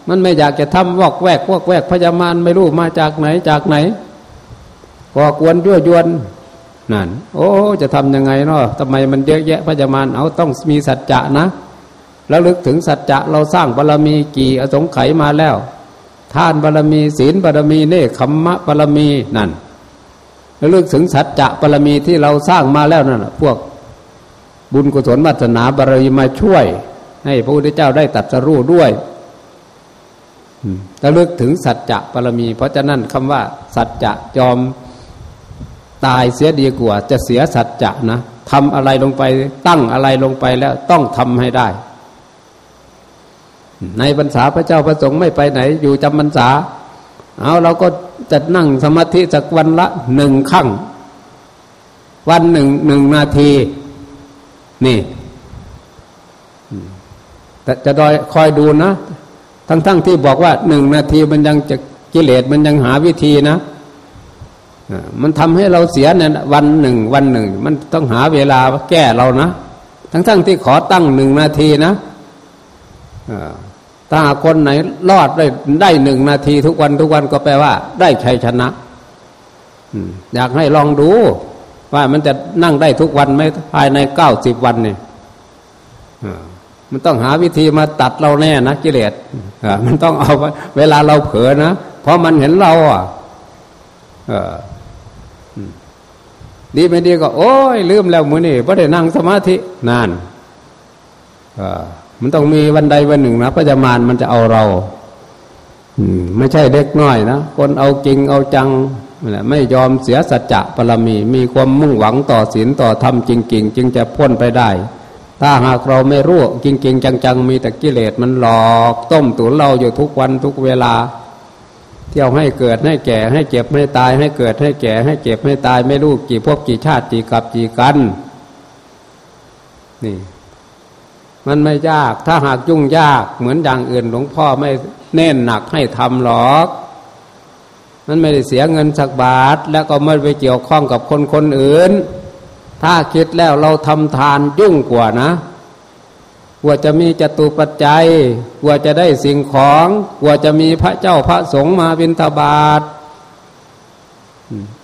มันไม่อยากจะทำวอกแวกวอกแวกพญามารไม่รู้มาจากไหนจากไหนก่อกวนยั่วยวนนั่นโอ้ จะทำยังไงเนาะทำไมมันเยอะแยะพญามารเอาต้องมีสัจจะนะ แล้วลึกถึงสัจจะเราสร้างบารรมีกี่อสงไขยมาแล้ว ทานบารรมีศีลบารรมีเนคขมมะบารรมีนั่นแล้วลึกถึงสัจจะบารรมีที่เราสร้างมาแล้วนั่นพวกบุญกุศลวัฒนาบารมีมาช่วย ให้พระพุทธเจ้าได้ตัดสรู้ด้วย แล้วลึกถึงสัจจะบารมี เพราะฉะนั้นคำว่า สัจจะยอมตายเสียดีกว่า จะเสียสัจจะนะทำอะไรลงไป ตั้งอะไรลงไปแล้วต้องทำให้ได้ ในพรรษาพระเจ้าพระสงฆ์ไม่ไปไหน อยู่จำพรรษา เอาเราก็จะนั่งสมาธิสักวันละหนึ่งครั้งวันหนึ่งหนึ่งนาที นี่แต่จะดอยคอยดูนะ ทั้งๆทที่บอกว่าหนึ่งนาทีมันยังจะกิเลสมันยังหาวิธีนะมันทำให้เราเสียเนี่ยวันหนึ่งวันหนึ่ง มันต้องหาเวลาแก้เรานะ ทั้งๆทที่ขอตั้งหนึ่งนาทีนะถ้าคนไหนรอดได้ได้หนึ่งนาทีทุกวันทุกวันก็แปลว่า ได้ชัยชนะอยากให้ลองดู ว่ามันจะนั่งได้ทุกวันไหมภายในเก้าสิบวันเนี่ย มันต้องหาวิธีมาตัดเราแน่นะกิเลสมันต้องเอาเวลาเราเผลอนะเพราะมันเห็นเราอะดีไม่ดีก็ โอ้ยลืมแล้วมือนี่เพราะได้นั่งสมาธินานมันต้องมีวันใดวันหนึ่งนะพระจามานมันจะเอาเราไม่ใช่เด็กน้อยนะคนเอาจริงเอาจังไม่ยอมเสียสัจจะปรมี มีความมุ่งหวังต่อศีลต่อธรรมจริง ๆ จึงจะพ้นไปได้ ถ้าหากเราไม่รู้จริงๆจังๆ มีแต่กิเลสมันหลอก ต้มตุ๋นเราอยู่ทุกวันทุกเวลา เที่ยวให้เกิดให้แก่ให้เจ็บให้ตายให้เกิดให้แก่ให้เจ็บให้ตายไม่รู้กี่พบกี่ชาติกี่กับกี่กัน นี่ มันไม่ยาก ถ้าหากยุ่งยากเหมือนอย่างอื่นหลวงพ่อไม่เน้นหนักให้ทำหรอก มันไม่ได้เสียเงินสักบาท แล้วก็ไม่ไปเกี่ยวข้องกับคนคนอื่น ถ้าคิดแล้วเราทำทานยุ่งกว่านะกว่าจะมีจตุปัจจัยกว่าจะได้สิ่งของกว่าจะมีพระเจ้าพระสงฆ์มาบิณฑบาต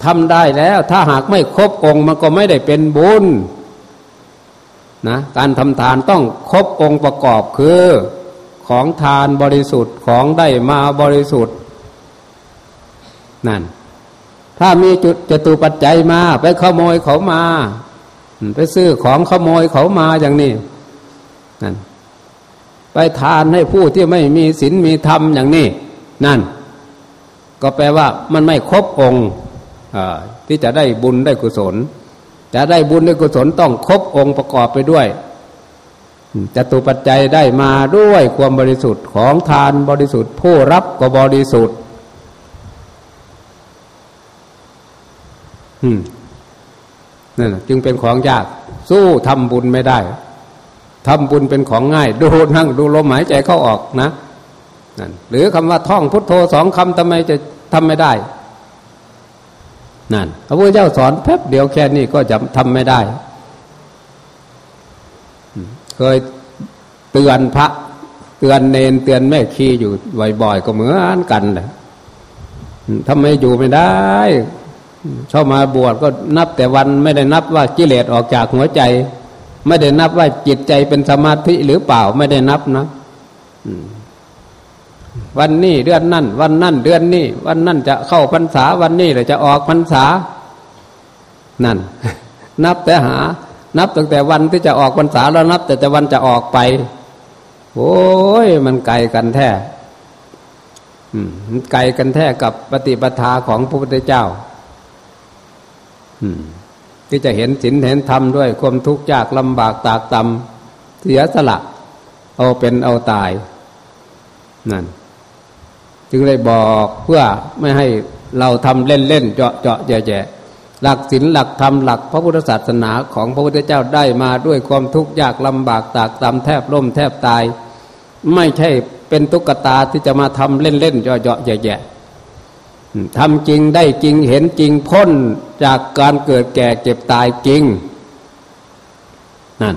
ทำได้แล้ว ถ้าหากไม่ครบองค์มันก็ไม่ได้เป็นบุญนะการทำทานต้องครบองค์ประกอบคือของทานบริสุทธิ์ของได้มาบริสุทธิ์นั่น ถ้ามีจุดจตุปัจจัยมา ไปขโมยเขามา ไปซื้อของขโมยเขามาอย่างนี้นั่นไปทานให้ผู้ที่ไม่มีศีลมีธรรมอย่างนี้ นั่น ก็แปลว่ามันไม่ครบองค์ที่จะได้บุญได้กุศล จะได้บุญได้กุศลต้องครบองค์ประกอบไปด้วยจตุปัจจัยได้มาด้วยความบริสุทธิ์ของทานบริสุทธิ์ผู้รับก็บริสุทธิ์ นั่นจึงเป็นของยาก สู้ทำบุญไม่ได้ทำบุญเป็นของง่าย ดูนั่งดูลมหายใจเข้าออกนะนั่นหรือคำว่าท่องพุทโธสองคำทำไมจะทำไม่ได้ นั่นพระพุทธเจ้าสอนแป๊บเดียวแค่นี้ก็จะทำไม่ได้ เคยเตือนพระเตือนเนนเตือนแม่ชีอยู่บ่อยๆก็เหมือนกันแหละทำไมอยู่ไม่ได้ เข้ามาบวชก็นับแต่วันไม่ได้นับว่ากิเลสออกจากหัวใจ ไม่ได้นับว่าจิตใจเป็นสมาธิหรือเปล่าไม่ได้นับนะวันนี้เดือนนั่น วันนั่นเดือนนี้วันนั่นจะเข้าพรรษาวันนี้หรือจะออกพรรษา นั่น นับแต่หา นับตั้งแต่วันที่จะออกพรรษาแล้วนับ แต่แต่วันจะออกไป โอ้ยมันไกลกันแท้มันไกลกันแท้กับปฏิปทาของพระพุทธเจ้า ที่จะเห็นศีลเห็นธรรมด้วยความทุกข์ยากลำบากตากตำเสียสละ เอาเป็นเอาตาย นั่น จึงเลยบอกเพื่อไม่ให้เราทำเล่นเล่นเจาะเจาะแย่แย่หลักศีลหลักธรรมหลักพระพุทธศาสนาของพระพุทธเจ้าได้มาด้วยความทุกข์ยากลำบากตากตำแทบล่มแทบตาย ไม่ใช่เป็นตุ๊กตาที่จะมาทำเล่นเล่นเจาะเจาะแย่แย่ ทำจริงได้จริงเห็นจริงพ้นจากการเกิดแก่เจ็บตายจริง นั่น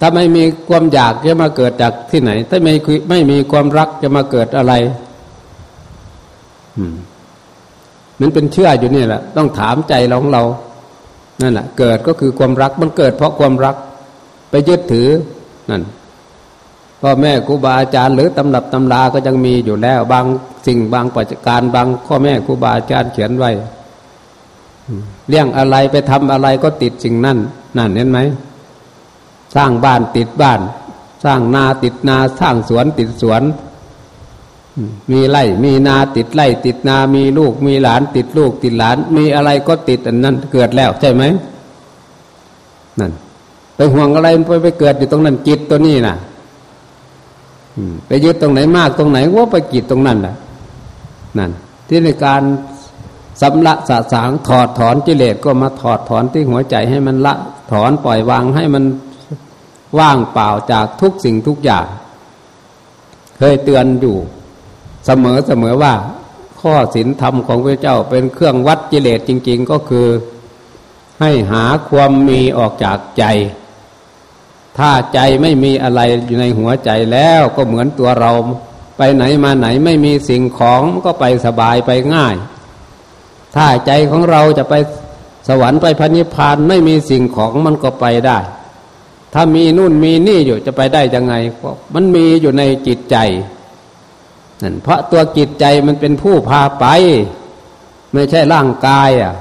ถ้าไม่มีความอยากจะมาเกิดจากที่ไหน ถ้าไม่ไม่มีความรักจะมาเกิดอะไรมันเป็นเชื่ออยู่นี่แหละ ต้องถามใจเราของเรานั่นแหละเกิดก็คือความรักมันเกิดเพราะความรัก ไปยึดถือนั่น พ่อแม่ครูบาอาจารย์หรือตำรับตำราก็ยังมีอยู่แล้ว บางสิ่งบางปัจการบางพ่อแม่ครูบาอาจารย์เขียนไว้เลี้ยงอะไรไปทำอะไรก็ติดสิ่งนั่นนั่นเห็นไหมสร้างบ้านติดบ้าน สร้างนาติดนา สร้างสวนติดสวน มีไร่มีนาติดไร่ติดนา มีลูก มีหลาน ติดลูก ติดหลาน มีอะไรก็ติดอันนั้นเกิดแล้วใช่ไหมนั่นไปห่วงอะไรไปไปเกิดอยู่ตรงนั้นจิตตัวนี้น่ะ ไปยึดตรงไหนมากตรงไหนว่าไปกิดตรงนั้นแหละนั่น ที่ในการสำละสะสางถอดถอนกิเลสก็มาถอดถอนที่หัวใจให้มันละถอนปล่อยวางให้มันว่างเปล่าจากทุกสิ่งทุกอย่าง เคยเตือนอยู่ เสมอเสมอว่า ข้อศีลธรรมของพระเจ้าเป็นเครื่องวัดกิเลสจริง ๆ ก็คือให้หาความมีออกจากใจ ถ้าใจไม่มีอะไรอยู่ในหัวใจแล้วก็เหมือนตัวเรา ไปไหนมาไหนไม่มีสิ่งของก็ไปสบายไปง่าย ถ้าใจของเราจะไปสวรรค์ไปพระนิพพานไม่มีสิ่งของมันก็ไปได้ ถ้ามีนู่นมีนี่อยู่จะไปได้ยังไงก็มันมีอยู่ในจิตใจนั่นเพราะตัวจิตใจมันเป็นผู้พาไป ไม่ใช่ร่างกายอะ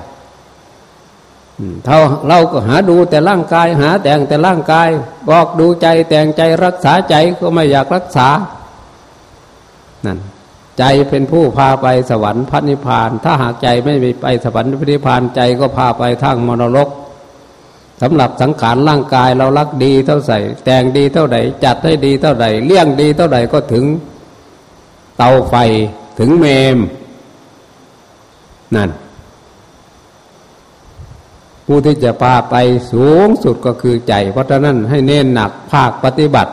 เท่าเราก็หาดูแต่ร่างกาย หาแต่งแต่ร่างกาย บอกดูใจแต่งใจรักษาใจก็ไม่อยากรักษา นั่นใจเป็นผู้พาไปสวรรค์พันิพาน ถ้าหากใจไม่ไปสวรรค์พันิพานใจก็พาไปทางมรรกสำหรับสังขารร่างกายเรารักดีเท่าใส่แต่งดีเท่าไหร่จัดให้ดีเท่าไหร่เลี้ยงดีเท่าไหร่ก็ถึงเตาไฟถึงเมม นั่น ผู้ที่จะพาไปสูงสุดก็คือใจ เพราะฉะนั้นให้เน้นหนักภาคปฏิบัติ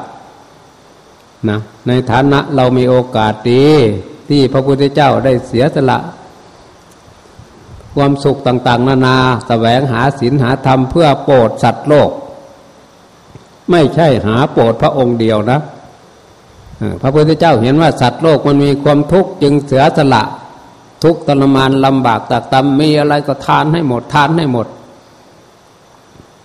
นะในฐานะเรามีโอกาสดีที่พระพุทธเจ้าได้เสียสละ ความสุขต่าง ๆ นานาแสวงหาศีลหาธรรมเพื่อโปรดสัตว์โลก ไม่ใช่หาโปรดพระองค์เดียวนะพระพุทธเจ้าเห็นว่าสัตว์โลกมันมีความทุกข์จึงเสียสละ ทุกข์ทรมานลำบากตากตำมีอะไรก็ทานให้หมดทานให้หมด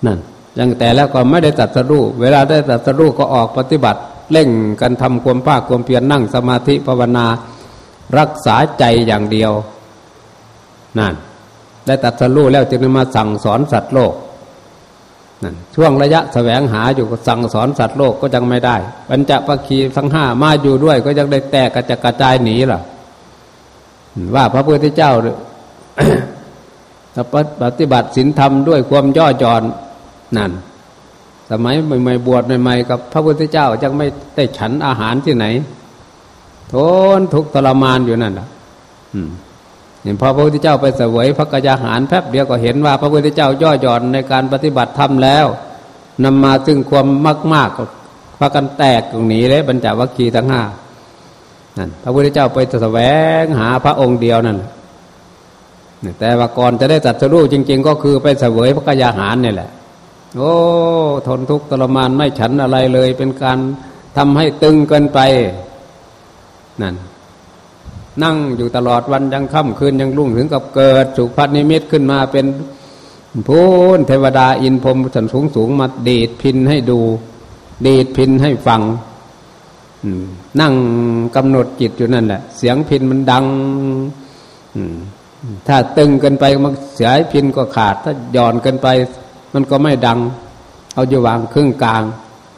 นั่นยังแต่แล้วก็ไม่ได้ตัดสรู้เวลาได้ตัดสรู้ก็ออกปฏิบัติ เร่งกันทำความภาคความเพียรนั่งสมาธิภาวนา รักษาใจอย่างเดียวนั่นได้ตัดสรู้แล้วจึงมาสั่งสอนสัตว์โลกนั่นช่วงระยะแสวงหาอยู่ก็สั่งสอนสัตว์โลกก็ยังไม่ได้ปัญจปัคีทั้งห้ามาอยู่ด้วย ก็ยังได้แตกกระจกระจายหนีล่ะ ว่าพระพุทธเจ้าปฏิบัติศีลธรรมด้วยความย่อจอน นั่น สมัยใหม่ๆบวชใหม่ๆกับพระพุทธเจ้ายังไม่ได้ฉันอาหารที่ไหนทนทุกทรมานอยู่นั่นอะเห็นพอพระพุทธเจ้าไปเสวยพระกยาหารแป๊บเดียวก็เห็นว่า พระพุทธเจ้าย่อหย่อนในการปฏิบัติธรรมแล้วนำมาซึ่งความมากมากก็พากันแตกตรงนี้เลยบรรจาวัคคีทั้งห้านั่นพระพุทธเจ้าไปแสวงหาพระองค์เดียวนั่นแต่ว่าก่อนจะได้ตัดสู้จริง ๆ ก็คือไปเสวยพระกยาหารนี่แหละ โอ้ ทนทุกข์ทรมานไม่ฉันอะไรเลย เป็นการทำให้ตึงเกินไป นั่น นั่งอยู่ตลอดวันยังค่ำคืนยังรุ่งถึงกับเกิดสุภนิมิตขึ้นมาเป็นพูนเทวดาอินพรมสันสูงสูงมาดีดพินให้ดู ดีดพินให้ฟังนั่งกำหนดจิตอยู่นั่นแหละ เสียงพินมันดังถ้าตึงเกินไปมันเสียพินก็ขาด ถ้าหย่อนเกินไป มันก็ไม่ดัง เอาอยู่วางครึ่งกลาง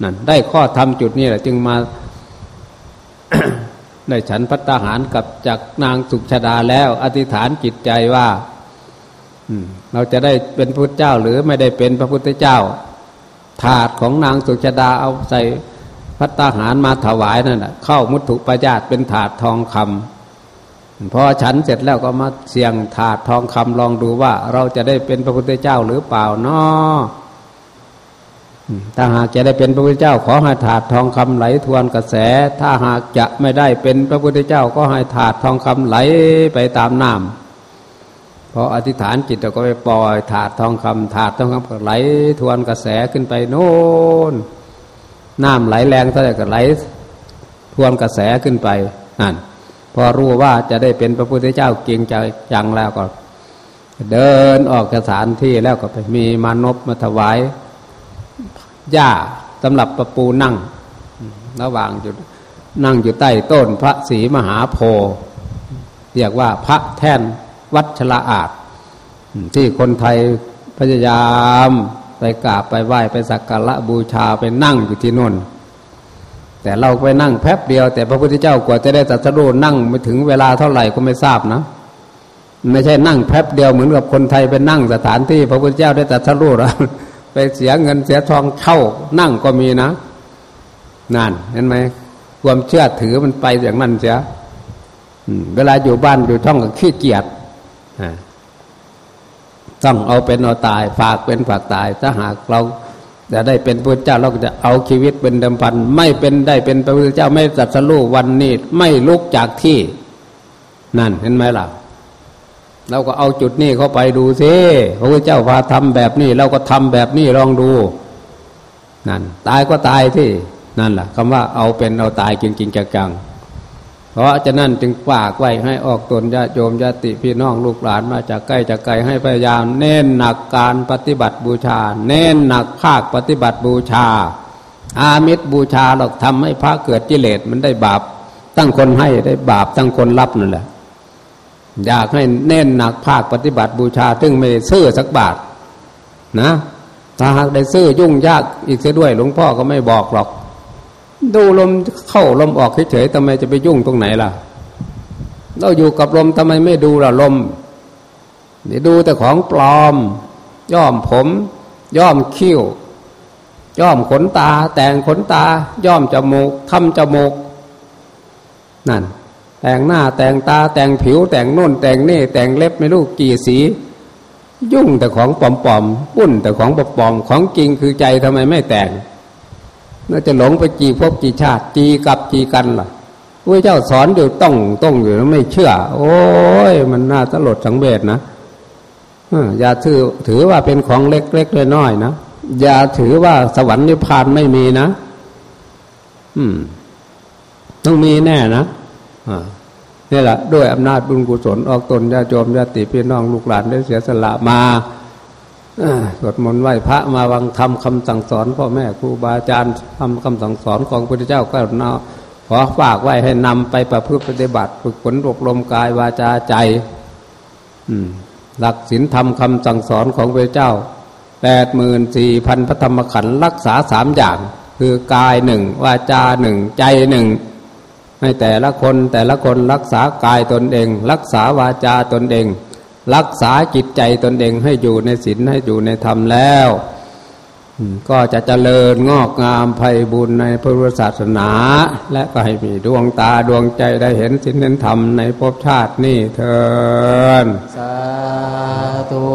นั่นได้ข้อทำจุดนี้แหละ จึงมาได้ฉันพัฒหารกับจากนางสุชาดาแล้ว อธิษฐานจิตใจว่าเราจะได้เป็นพระพุทธเจ้า หรือไม่ได้เป็นพระพุทธเจ้า ถาดของนางสุชาดาเอาใส่พัฒหารมาถวายนั่นแหะเข้ามุตุปญาตเป็นถาดทองคำ พอฉันเสร็จแล้วก็มาเสี่ยงถาดทองคำลองดูว่า เราจะได้เป็นพระพุทธเจ้าหรือเปล่านาะถ้าหากจะได้เป็นพระพุทธเจ้า ขอให้ถาดทองคำไหลทวนกระแส ถ้าหากจะไม่ได้เป็นพระพุทธเจ้า ก็ให้ถาดทองคำไหลไปตามน้ำพออธิษฐานจิตเราก็ไปปล่อย ถาดทองคำถาดทองคำก็ไหลทวนกระแสขึ้นไปโน่นน้ำไหลแรงเท่าไหร่ก็ไหล ทวนกระแสขึ้นไปนั่น พอรู้ว่าจะได้เป็นพระพุทธเจ้าเก่งใจจังแล้วก็ เดินออกจากสถานที่แล้วก็ไปมีมานพมาถวายหญ้าสำหรับประปูนั่ง ระหว่างอยู่นั่งอยู่ใต้ต้นพระศรีมหาโพธิ์เรียกว่าพระแท่นวัดชละอาดที่คนไทยพยายามไปกราบไปไหว้ไปสักการะบูชาไปนั่งอยู่ที่นู่น แต่เราไปนั่งแป๊บเดียว แต่พระพุทธเจ้ากว่าจะได้ตัสรู้นั่งไม่ถึงเวลาเท่าไหร่ก็ไม่ทราบนะไม่ใช่นั่งแป๊บเดียวเหมือนกับคนไทยไปนั่งสถานที่ พระพุทธเจ้าได้ตัสรู้แล้วไปเสียเงินเสียทองเข้านั่งก็มีนะนั่นเห็นไหมความเชื่อถือมันไปอย่างนั้นเสียเวลาอยู่บ้านอยู่ช่องก็ขี้เกียจต้องเอาเป็นเอาตาย ฝากเป็นฝากตายถ้าหากเรา จะได้เป็นพระเจ้าเราก็จะเอาชีวิตเป็นเดิมพัน ไม่เป็นได้เป็นพระพุทธเจ้าไม่จัดสรู้วันนี้ไม่ลุกจากที่ นั่นเห็นไหมล่ะ เราก็เอาจุดนี้เข้าไปดูซิพระพุทธเจ้าพาทำแบบนี้ เราก็ทำแบบนี้ลองดู นั่น ตายก็ตายที่นั่นแหละคำว่าเอาเป็นเอาตายจริงๆจังๆ เพราะฉะนั้นจึงฝากไว้ให้ออกตนญาติโยมญาติพี่น้องลูกหลานมาจากใกล้จากไกลให้พยายามเน้นหนักการปฏิบัติบูชา เน้นหนักภาคปฏิบัติบูชา อามิตรบูชาหรอกทำให้พระเกิดกิเลสมันได้บาปตั้งคนให้ได้บาปตั้งคนรับนั่นแหละ อยากให้เน้นหนักภาคปฏิบัติบูชาซึ่งไม่ได้ซื้อสักบาทนะถ้าหากได้ซื้อยุ่งยากอีกเสียด้วยหลวงพ่อก็ไม่บอกหรอก ดูลมเข้าลมออกเฉยๆทำไมจะไปยุ่งตรงไหนล่ะ เราอยู่กับลมทำไมไม่ดูล่ะลมเดี๋ยวดูแต่ของปลอม ย่อมผม ย่อมคิ้ว ย่อมขนตา แต่งขนตา ย่อมจมูกทำจมูก นั่น แต่งหน้าแต่งตา แต่งผิว แต่งนุ่น แต่งนี่ แต่งเล็บไม่รู้กี่สี ยุ่งแต่ของปลอมๆปุ้นแต่ของปลอมๆของจริงคือใจทำไมไม่แต่ง น่าจะหลงไปจีพบจีชาติจีกับจีกันล่ะพระเจ้าสอนอยู่ต้องต้องอยู่ไม่เชื่อ โอ้ย มันน่าตลดสังเวชนะอย่าถือถือว่าเป็นของเล็กๆน้อยๆนะอย่าถือว่าสวรรค์นิพพานไม่มีนะอืม ต้องมีแน่นะอ่านี่แหละด้วยอำนาจบุญกุศลออกตนญาติโยมญาติพี่น้องลูกหลานได้เสียสละมา สวดมนต์ไหว้พระมาวังทำคำสั่งสอนพ่อแม่ครูบาอาจารย์ทำคำสั่งสอนของพระพุทธเจ้าก็นาขอฝากไว้ให้นำไปประพฤติปฏิบัติ ฝึกฝนอบรมกายวาจาใจอืมหลักศีลธรรมคำสั่งสอนของพระเจ้าแปดหมื่นสี่พันพระธรรมขันธ์รักษาสามอย่าง คือกายหนึ่งวาจาหนึ่งใจหนึ่งให้แต่ละคนแต่ละคนรักษากายตนเอง รักษาวาจาตนเอง รักษาจิตใจตนเองให้อยู่ในศีลให้อยู่ในธรรมแล้ว ก็จะเจริญงอกงามไพบุญในพุทธศาสนา และก็ให้มีดวงตาดวงใจได้เห็นศีลเห็นธรรมในภพชาตินี่เถิดสาธุ